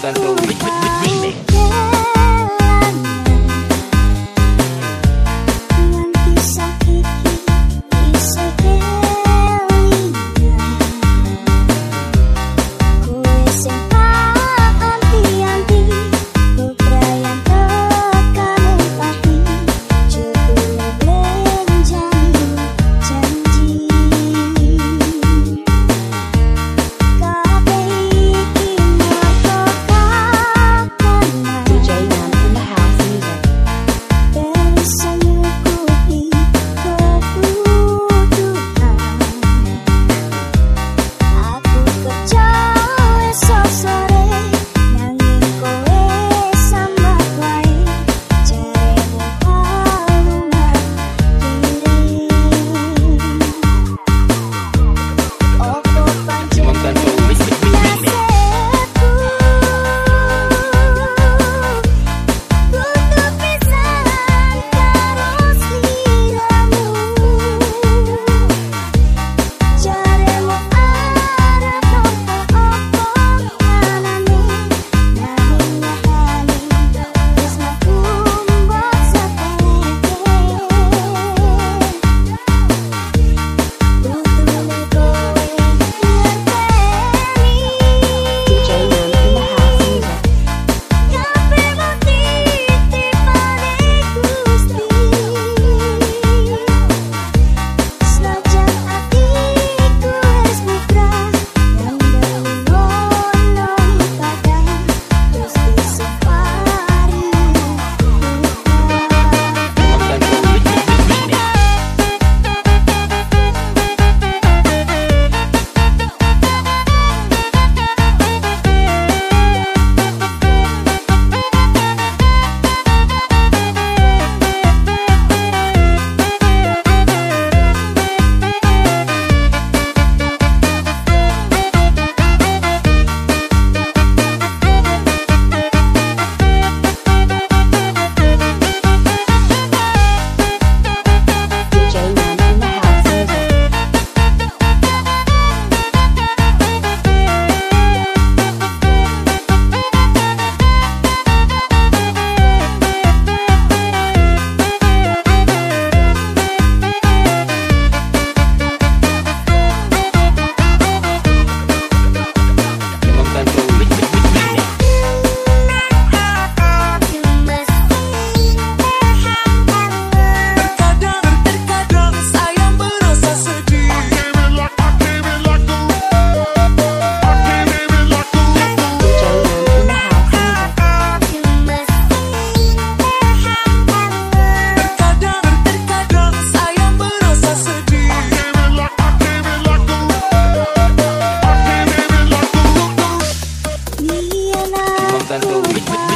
control me. that's the.